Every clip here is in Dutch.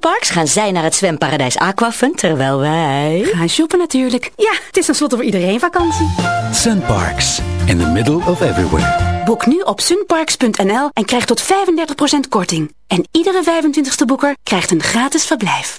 Sunparks gaan zij naar het zwemparadijs Aquafun, terwijl wij... Gaan shoppen natuurlijk. Ja, het is tenslotte voor iedereen vakantie. Sunparks, in the middle of everywhere. Boek nu op sunparks.nl en krijg tot 35% korting. En iedere 25ste boeker krijgt een gratis verblijf.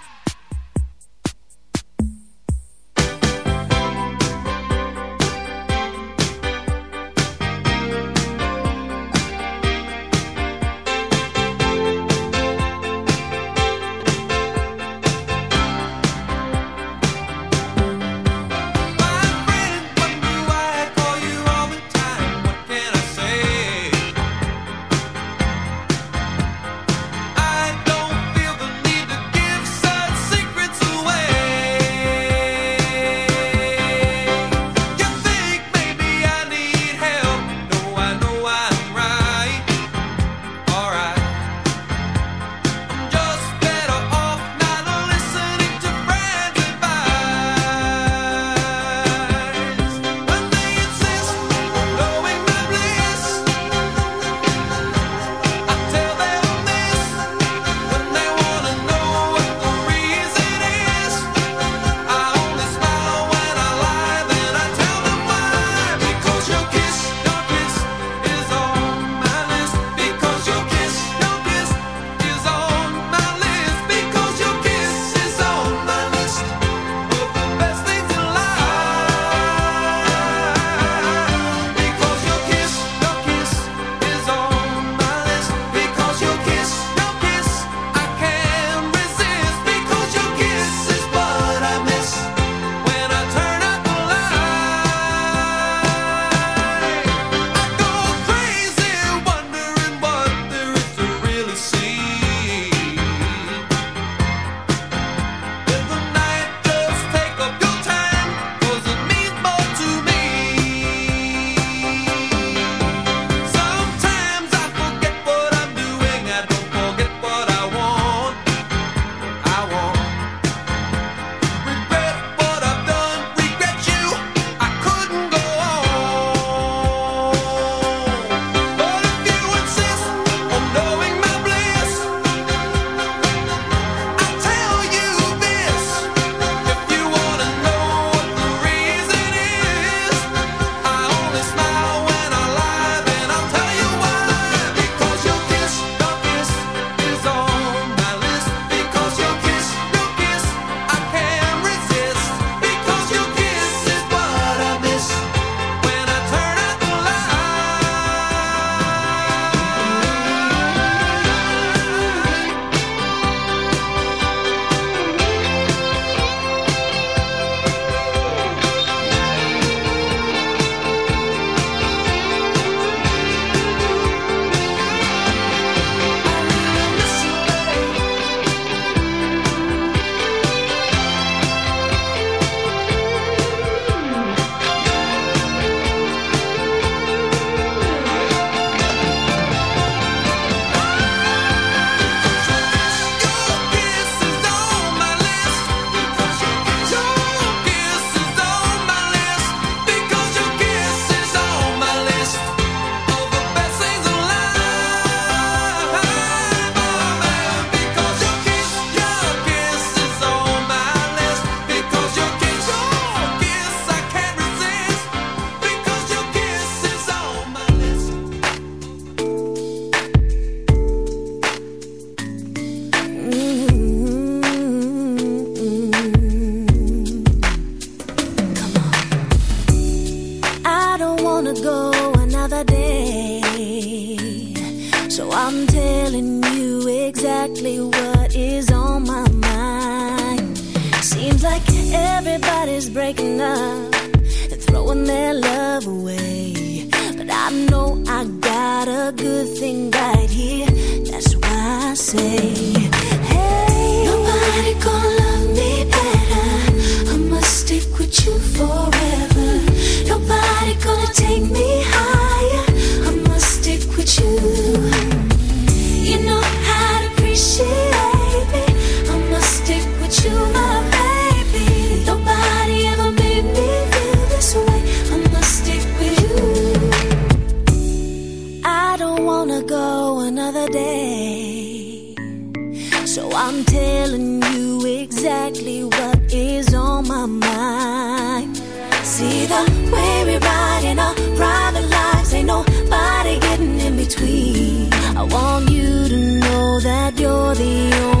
exactly what is on my mind. See the way we ride in our private lives, ain't nobody getting in between. I want you to know that you're the only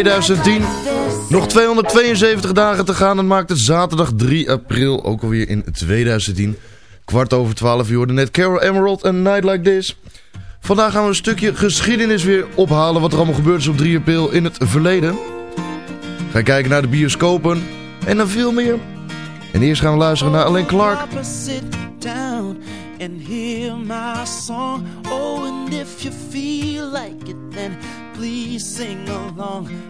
2010. Nog 272 dagen te gaan. Dat maakt het zaterdag 3 april, ook alweer in 2010. Kwart over 12 uur. Net Carol Emerald en Night Like This. Vandaag gaan we een stukje geschiedenis weer ophalen. Wat er allemaal gebeurd is op 3 april in het verleden. Gaan kijken naar de bioscopen. En dan veel meer. En eerst gaan we luisteren naar Alain Clark. and hear my song. Oh, and if you feel like it, then please sing along.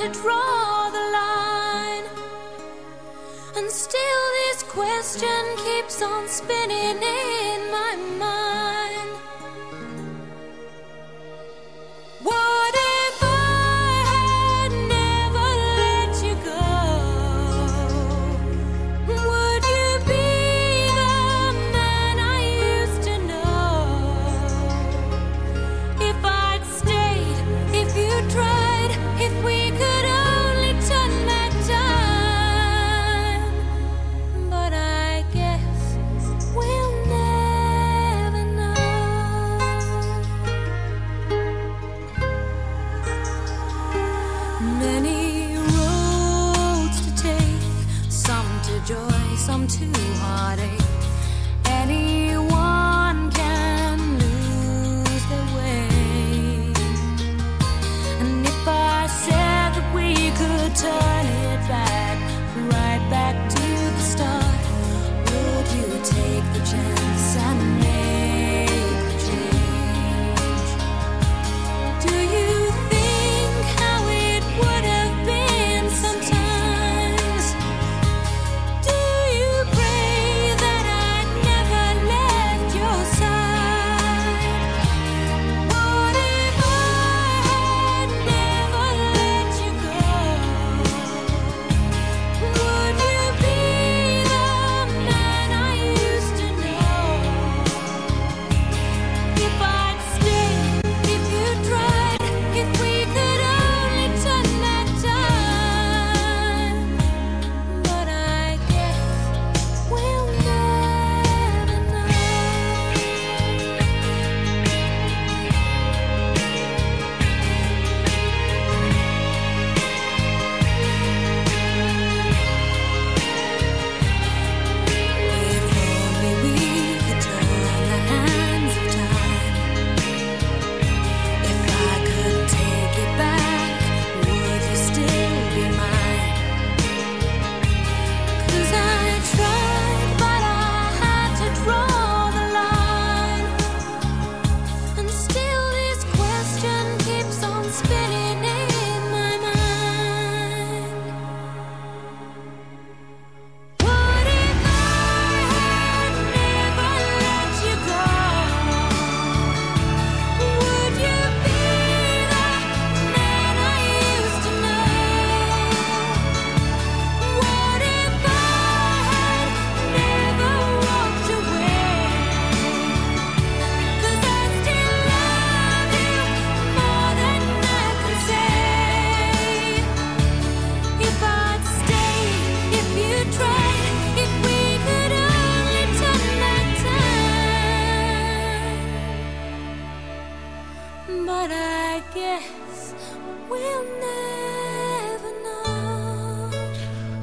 to draw the line. And still, this question keeps on spinning in my mind.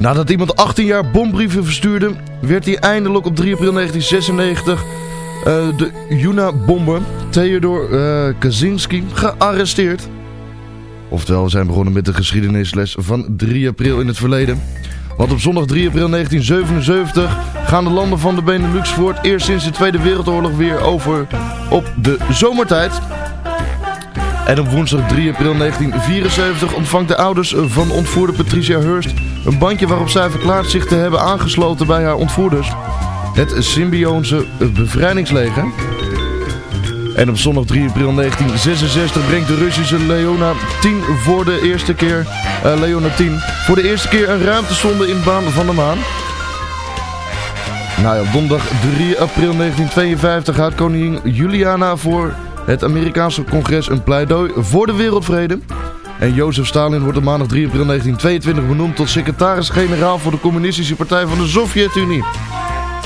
Nadat iemand 18 jaar bombrieven verstuurde, werd hij eindelijk op 3 april 1996 uh, de Juna-bomber Theodor uh, Kaczynski gearresteerd. Oftewel, we zijn begonnen met de geschiedenisles van 3 april in het verleden. Want op zondag 3 april 1977 gaan de landen van de Benelux voor het eerst sinds de Tweede Wereldoorlog weer over op de zomertijd. En op woensdag 3 april 1974 ontvangt de ouders van ontvoerde Patricia Hurst een bandje waarop zij verklaart zich te hebben aangesloten bij haar ontvoerders. Het Symbionse bevrijdingsleger. En op zondag 3 april 1966 brengt de Russische Leona 10 voor de eerste keer, uh, Leona 10, voor de eerste keer een ruimtesonde in baan van de maan. Nou ja, op donderdag 3 april 1952 gaat koningin Juliana voor het Amerikaanse congres een pleidooi voor de wereldvrede. En Jozef Stalin wordt op maandag 3 april 1922 benoemd tot secretaris-generaal voor de communistische partij van de Sovjet-Unie.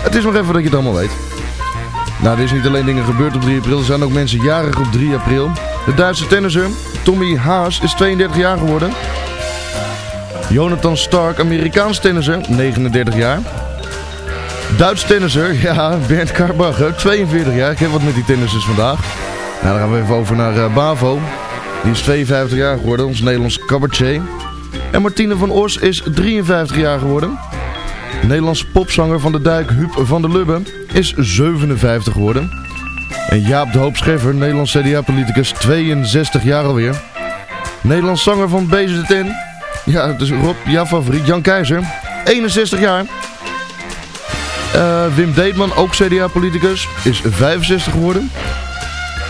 Het is nog even dat je het allemaal weet. Nou, er is niet alleen dingen gebeurd op 3 april, er zijn ook mensen jarig op 3 april. De Duitse tennisser Tommy Haas is 32 jaar geworden. Jonathan Stark, Amerikaans tennisser, 39 jaar. Duits tennisser, ja, Bernd Karbacher, 42 jaar. Ik heb wat met die tennissers vandaag. Nou, dan gaan we even over naar uh, Bavo. Die is 52 jaar geworden, ons Nederlands cabaretier. En Martine van Os is 53 jaar geworden. Nederlands popzanger van de dijk Huub van der Lubbe is 57 geworden. En Jaap de Hoop Nederlands CDA-politicus, 62 jaar alweer. Nederlands zanger van BZN. Ja, het is Rob, jouw favoriet, Jan Keizer, 61 jaar. Uh, Wim Deetman, ook CDA-politicus, is 65 geworden.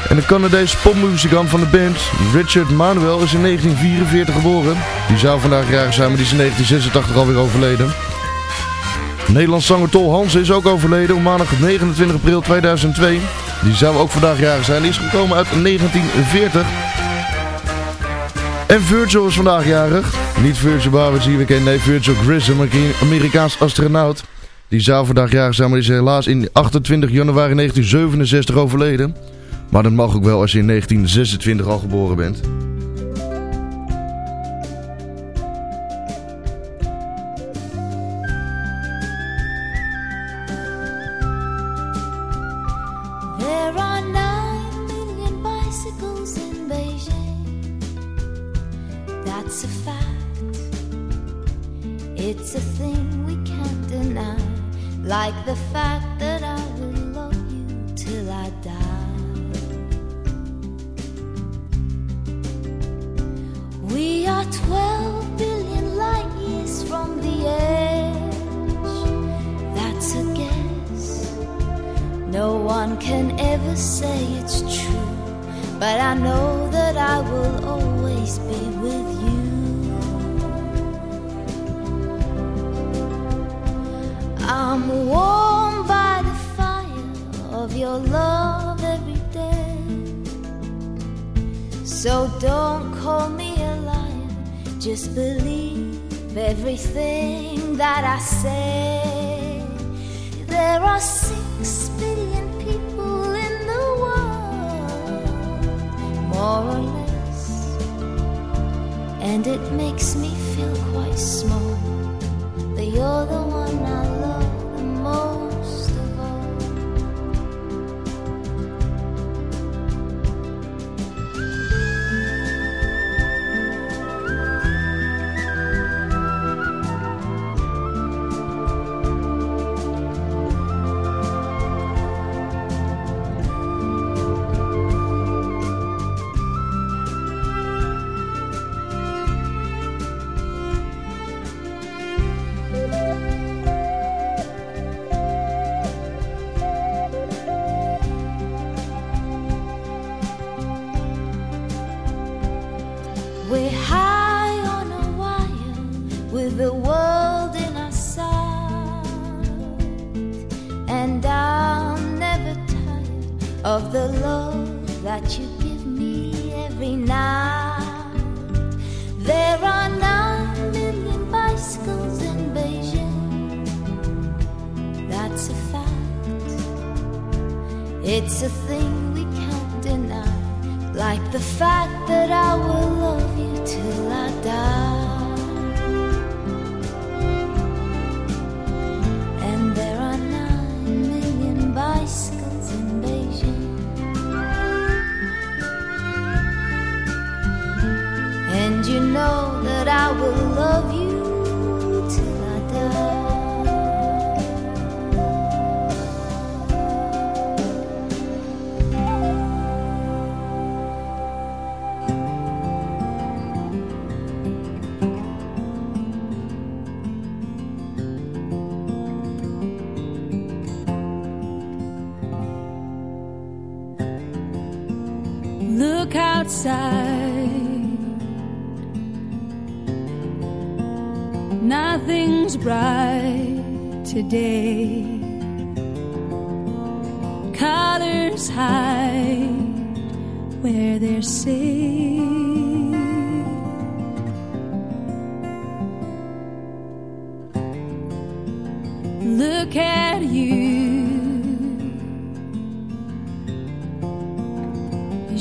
En de Canadese popmuzikant van de band, Richard Manuel, is in 1944 geboren. Die zou vandaag jarig zijn, maar die is in 1986 alweer overleden. Nederlands zanger Tol Hans is ook overleden op maandag 29 april 2002. Die zou ook vandaag jarig zijn. Die is gekomen uit 1940. En Virgil is vandaag jarig. Niet Virgil Barber, zie we kennen. Nee, Virgil Grissom, Amerikaans astronaut. Die zou vandaag jarig zijn, maar die is helaas in 28 januari 1967 overleden. Maar dat mag ook wel als je in 1926 al geboren bent.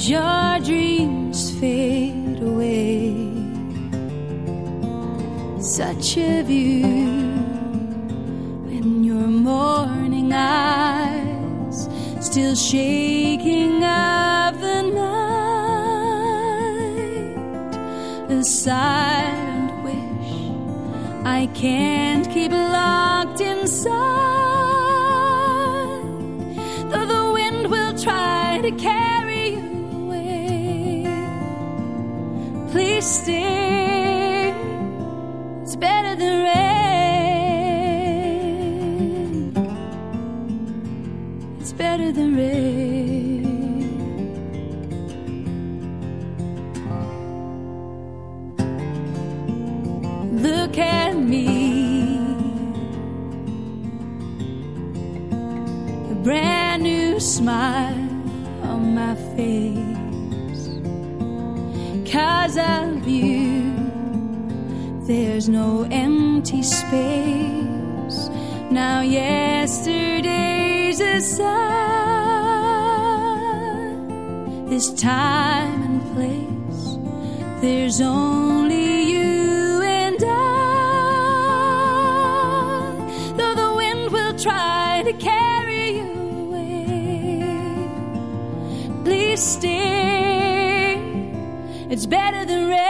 Your dreams fade away. Such a view when your morning eyes still shaking of the night. A silent wish I can't keep locked inside. It's better than rain. It's better than rain. Look at me. A brand new smile there's no empty space. Now, yesterday's aside, this time and place, there's only you and I. Though the wind will try to carry you away, please stay. It's better than rain.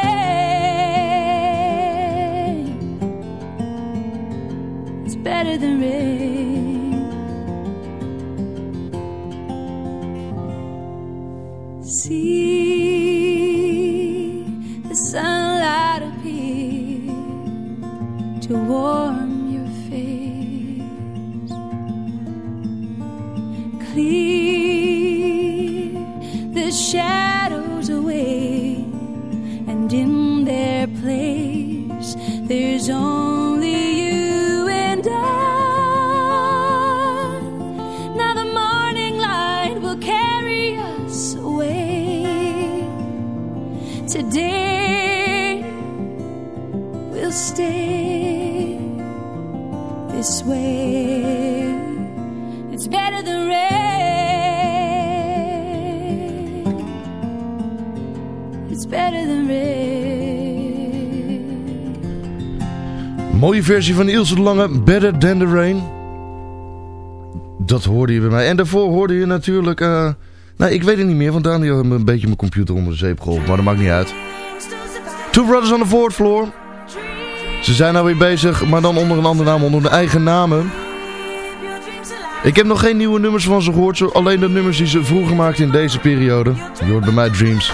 Sunlight appear to warm your face. Clear the shadows away, and in their place, there's only Mooie versie van Ilse de Lange, Better Than The Rain. Dat hoorde je bij mij. En daarvoor hoorde je natuurlijk... eh nou, ik weet het niet meer, want Daniel me een beetje mijn computer onder de zeep geholpen. Maar dat maakt niet uit. Two Brothers on the Fourth Floor. Ze zijn nou weer bezig, maar dan onder een andere naam, onder hun eigen namen. Ik heb nog geen nieuwe nummers van ze gehoord. Alleen de nummers die ze vroeger maakten in deze periode. Je hoort bij mij Dreams.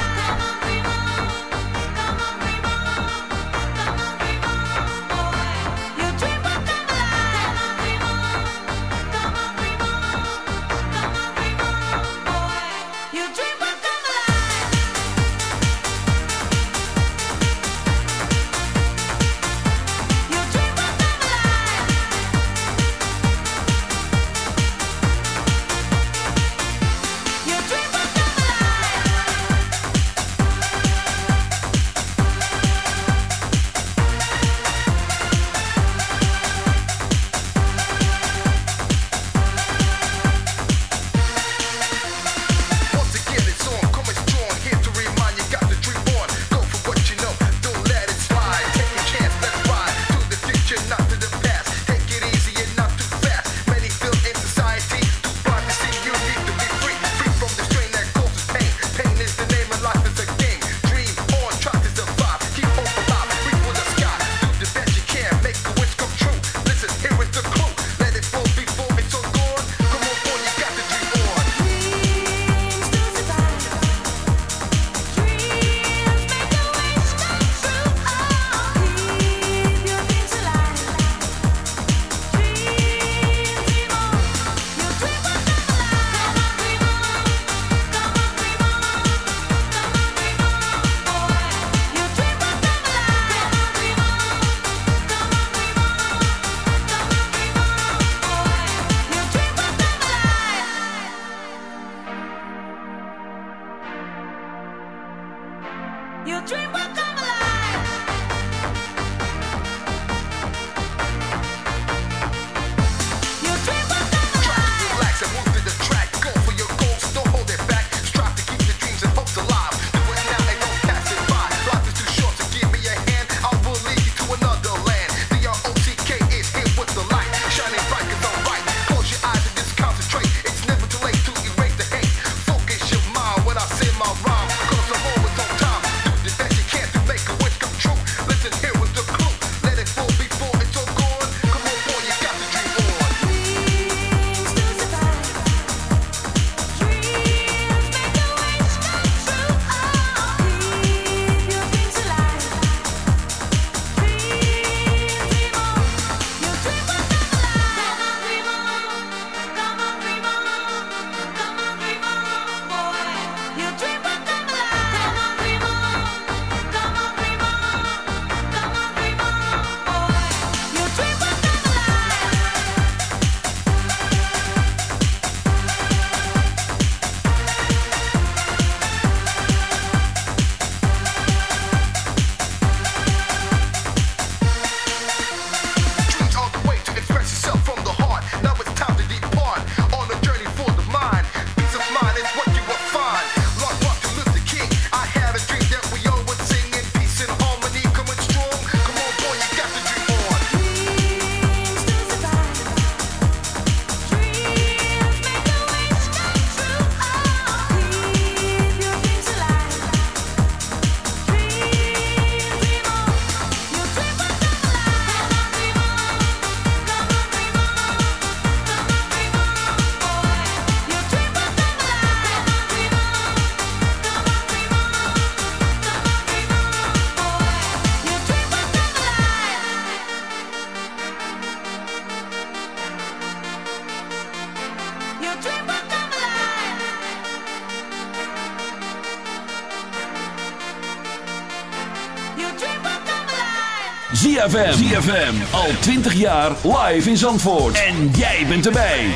ZFM. Al 20 jaar live in Zandvoort. En jij bent erbij.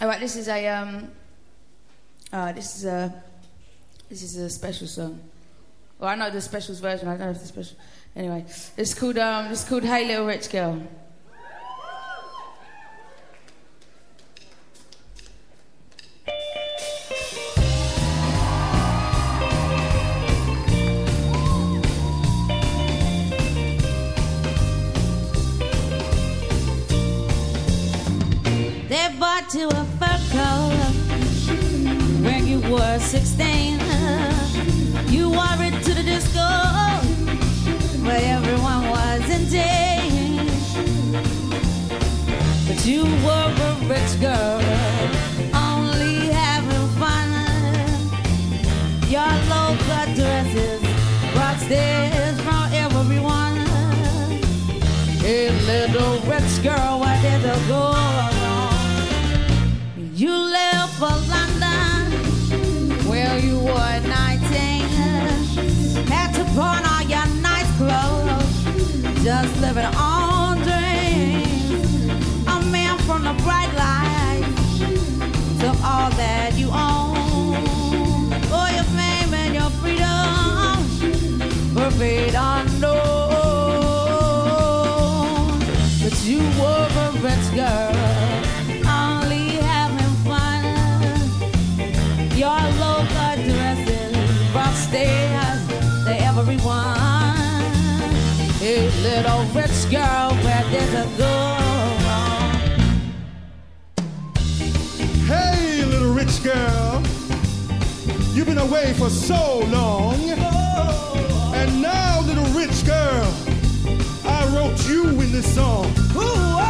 Alright, this is a um uh this is a this is a special song. Well I know the specials version, I don't know if the special anyway. It's called um it's called Hey Little Rich Girl. You Hey little rich girl, where did you go? Hey, little rich girl, you've been away for so long. And now, little rich girl, I wrote you in this song. Ooh,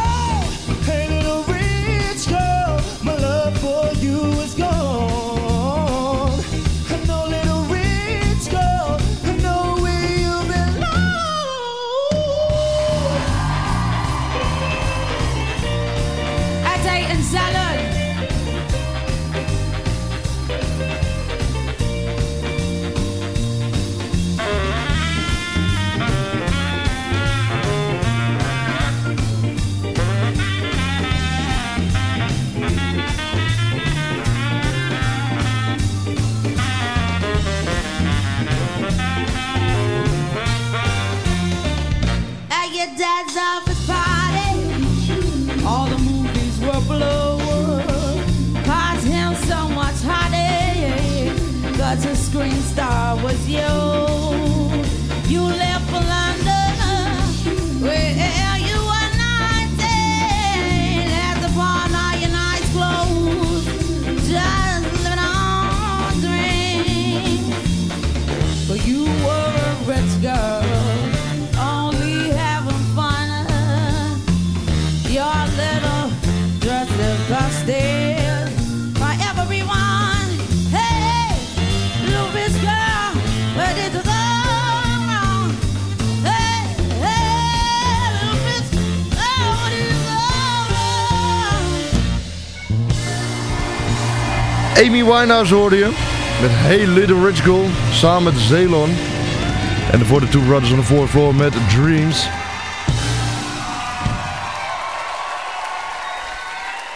Winehouse hoorde je. Met Hey Little Rich Girl. Samen met Zelon. En voor de Two Brothers on the Fourth Floor met Dreams.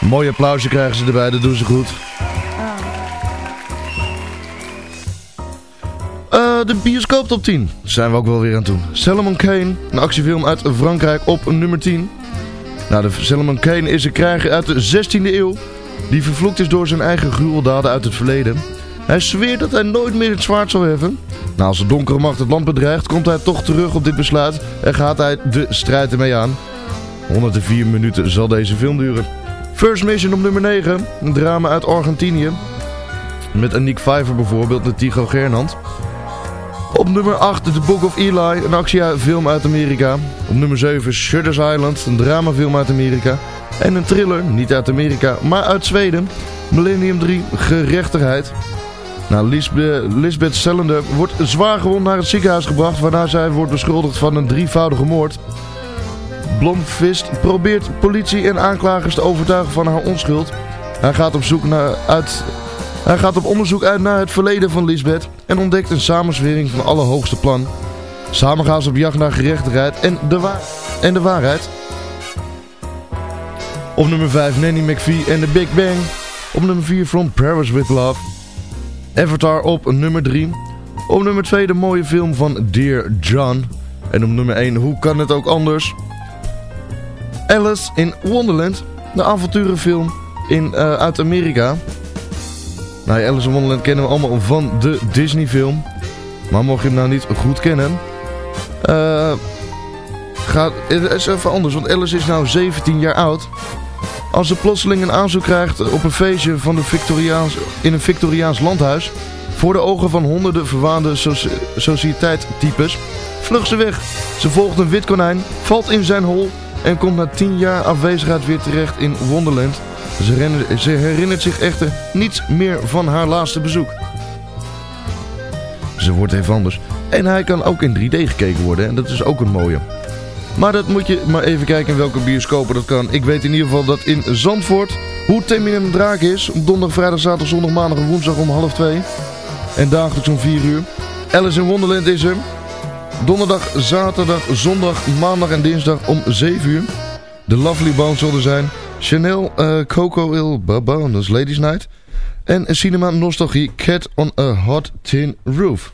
Een mooi applausje krijgen ze erbij, dat doen ze goed. Eh, de bioscoop top 10. Daar zijn we ook wel weer aan toe. Salomon Kane, een actiefilm uit Frankrijk op nummer 10. Nou, de Salomon Kane is een krijger uit de 16e eeuw. Die vervloekt is door zijn eigen gruweldaden uit het verleden. Hij zweert dat hij nooit meer het zwaard zal heffen. Nou, als de donkere macht het land bedreigt, komt hij toch terug op dit besluit en gaat hij de strijd ermee aan. 104 minuten zal deze film duren. First Mission op nummer 9, een drama uit Argentinië. Met Aniek Vijver bijvoorbeeld, de Tigo Gernand. Op nummer 8 The Book of Eli, een actiefilm uit Amerika. Op nummer 7 Shutter's Island, een dramafilm uit Amerika. En een thriller, niet uit Amerika, maar uit Zweden. Millennium 3, Gerechtigheid. Nou, Lisbe- Lisbeth Sellender wordt zwaar gewond naar het ziekenhuis gebracht... waarna zij wordt beschuldigd van een drievoudige moord. Blomqvist probeert politie en aanklagers te overtuigen van haar onschuld. Hij gaat op, zoek naar, uit, hij gaat op onderzoek uit naar het verleden van Lisbeth... en ontdekt een samenswering van alle hoogste plan. Samen gaan ze op jacht naar gerechtigheid en de, en de waarheid... Op nummer 5 Nanny McPhee en The Big Bang. Op nummer 4 From Paris With Love. Avatar op nummer 3. Op nummer 2 de mooie film van Dear John. En op nummer 1 Hoe kan het ook anders? Alice in Wonderland. De avonturenfilm in, uh, uit Amerika. Nou, Alice in Wonderland kennen we allemaal van de Disney film. Maar mocht je hem nou niet goed kennen... Uh, gaat, het is even anders, want Alice is nou 17 jaar oud. Als ze plotseling een aanzoek krijgt op een feestje van de Victoriaans, in een Victoriaans landhuis... voor de ogen van honderden verwaande soci vlucht ze weg. Ze volgt een wit konijn, valt in zijn hol en komt na 10 jaar afwezigheid weer terecht in Wonderland. Ze, ze herinnert zich echter niets meer van haar laatste bezoek. Ze wordt even anders. En hij kan ook in 3D gekeken worden en dat is ook een mooie. Maar dat moet je maar even kijken in welke bioscopen dat kan. Ik weet in ieder geval dat in Zandvoort hoe Terminum Draak is. Op donderdag, vrijdag, zaterdag, zondag, maandag en woensdag om half twee. En dagelijks om 4 uur. Alice in Wonderland is er. Donderdag, zaterdag, zondag, maandag en dinsdag om 7 uur. De Lovely Bones zullen zijn. Chanel, uh, Coco Il Baba, dat is Ladies Night. En Cinema Nostalgie, Cat on a Hot Tin Roof.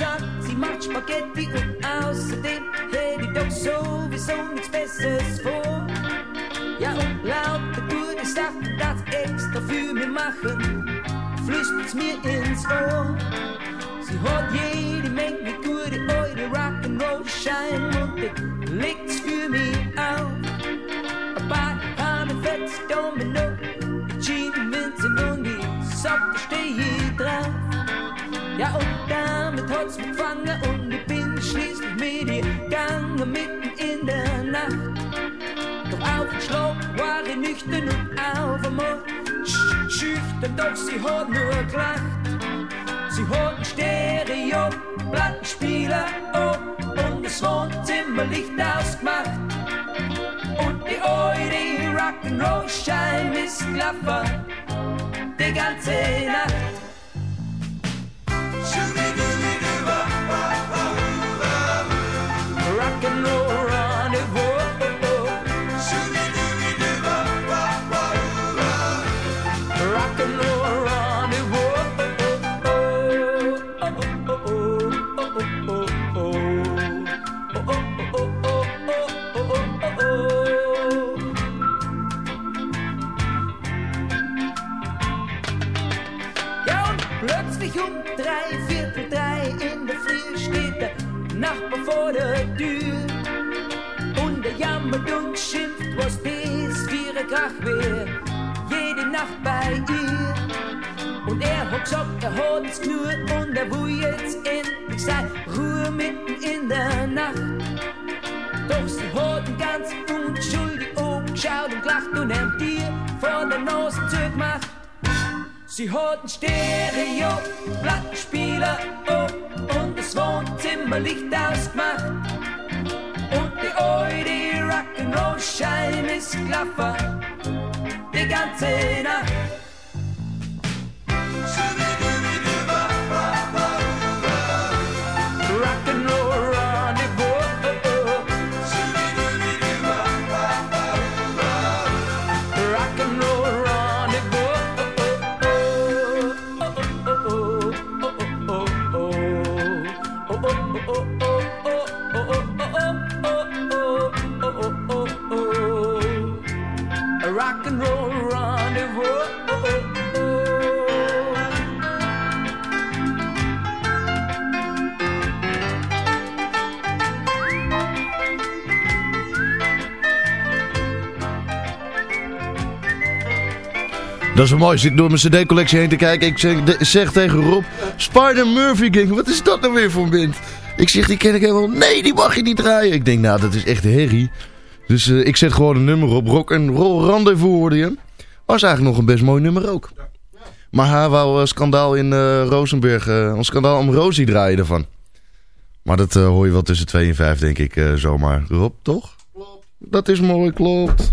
pizza, si much spaghetti, und außerdem hätte ich doch sowieso nichts Besseres vor. Ja, und lauter gute Sachen, das extra für mich machen, flüstert's mir ins Ohr. Sie holt jeden Volk, sie hat nur gelacht. Sie hat ein Stereo, Plattenspieler an und das Wohnzimmerlicht ausgemacht. Und die eure Rock'n'Roll-Schein ist klappert. Mooi. Zit door mijn cd-collectie heen te kijken. Ik zeg, de- zeg tegen Rob, Spider Murphy Gang. Wat is dat nou weer voor een band? Ik zeg, die ken ik helemaal. Nee, die mag je niet draaien. Ik denk, nou, dat is echt herrie. Dus eh, ik zet gewoon een nummer op. Rock and Roll Rendezvous hoorde je. Was eigenlijk nog een best mooi nummer ook. Maar hij wou een schandaal in Rosenberg. eh, een schandaal om Rosie draaien ervan. Maar dat hoor je wel tussen 2 en 5 denk ik zomaar. Rob, toch? Klopt. Dat is mooi, klopt.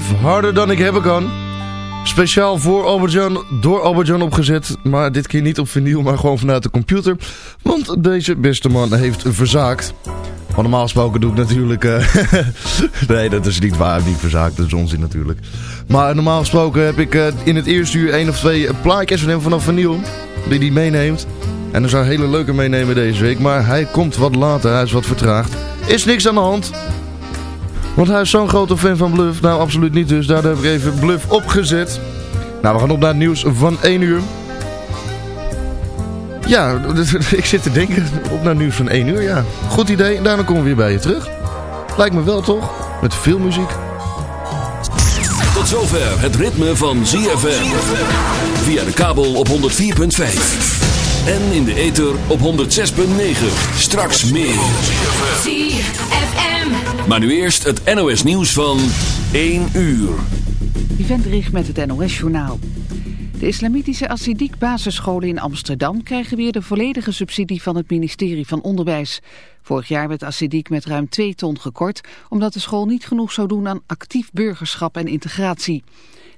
Harder dan ik hebben kan. Speciaal voor Albert-Jan, door Albert-Jan opgezet. Maar dit keer niet op vinyl, maar gewoon vanuit de computer. Want deze beste man heeft verzaakt. Maar normaal gesproken doe ik natuurlijk... Uh, nee, dat is niet waar. Niet verzaakt, dat is onzin natuurlijk. Maar normaal gesproken heb ik uh, in het eerste uur één of twee plaatjes van hem vanaf vinyl. Die hij meeneemt. En er zijn hele leuke meenemen deze week. Maar hij komt wat later, hij is wat vertraagd. Is niks aan de hand. Want hij is zo'n grote fan van Bluff. Nou, absoluut niet dus. Daar heb ik even Bluff opgezet. Nou, we gaan op naar het nieuws van 1 uur. Ja, ik zit te denken op naar het nieuws van 1 uur, ja. Goed idee, en daarna komen we weer bij je terug. Lijkt me wel, toch? Met veel muziek. Tot zover het ritme van ZFM. Via de kabel op 104.5. En in de ether op 106.9. Straks meer. ZFM. Maar nu eerst het NOS nieuws van 1 uur. Yvette met het NOS journaal. De islamitische Assidiek basisscholen in Amsterdam krijgen weer de volledige subsidie van het ministerie van Onderwijs. Vorig jaar werd Assidiek met ruim 2 ton gekort, omdat de school niet genoeg zou doen aan actief burgerschap en integratie.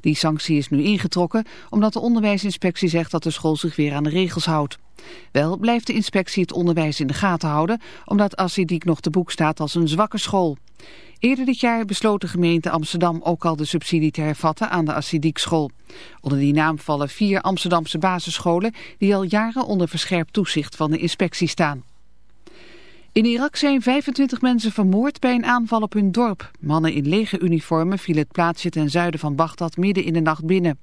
Die sanctie is nu ingetrokken omdat de onderwijsinspectie zegt dat de school zich weer aan de regels houdt. Wel blijft de inspectie het onderwijs in de gaten houden, omdat Assidiek nog te boek staat als een zwakke school. Eerder dit jaar besloot de gemeente Amsterdam ook al de subsidie te hervatten aan de Assidiek school. Onder die naam vallen vier Amsterdamse basisscholen die al jaren onder verscherpt toezicht van de inspectie staan. In Irak zijn 25 mensen vermoord bij een aanval op hun dorp. Mannen in lege uniformen vielen het plaatsje ten zuiden van Bagdad midden in de nacht binnen.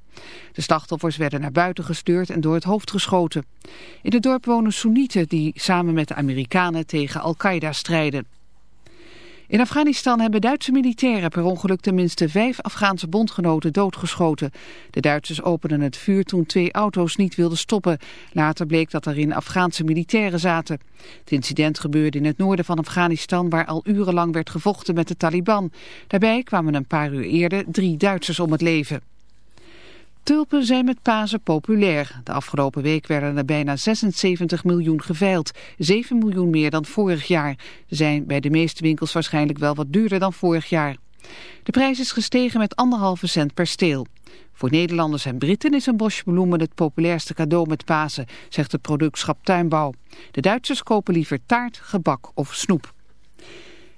De slachtoffers werden naar buiten gestuurd en door het hoofd geschoten. In het dorp wonen Soenieten die samen met de Amerikanen tegen Al-Qaeda strijden. In Afghanistan hebben Duitse militairen per ongeluk tenminste vijf Afghaanse bondgenoten doodgeschoten. De Duitsers openden het vuur toen twee auto's niet wilden stoppen. Later bleek dat erin Afghaanse militairen zaten. Het incident gebeurde in het noorden van Afghanistan waar al urenlang werd gevochten met de Taliban. Daarbij kwamen een paar uur eerder drie Duitsers om het leven. Tulpen zijn met Pasen populair. De afgelopen week werden er bijna 76 miljoen geveild. 7 miljoen meer dan vorig jaar. Zijn bij de meeste winkels waarschijnlijk wel wat duurder dan vorig jaar. De prijs is gestegen met anderhalve cent per steel. Voor Nederlanders en Britten is een bosje bloemen het populairste cadeau met Pasen, zegt het productschap Tuinbouw. De Duitsers kopen liever taart, gebak of snoep.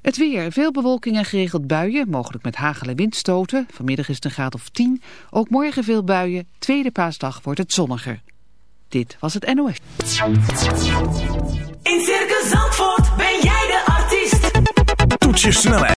Het weer. Veel bewolking en geregeld buien, mogelijk met hagel en windstoten. Vanmiddag is het een graad of 10. Ook morgen veel buien. Tweede paasdag wordt het zonniger. Dit was het NOS. In Circus Zandvoort ben jij de artiest. Toets je snelheid.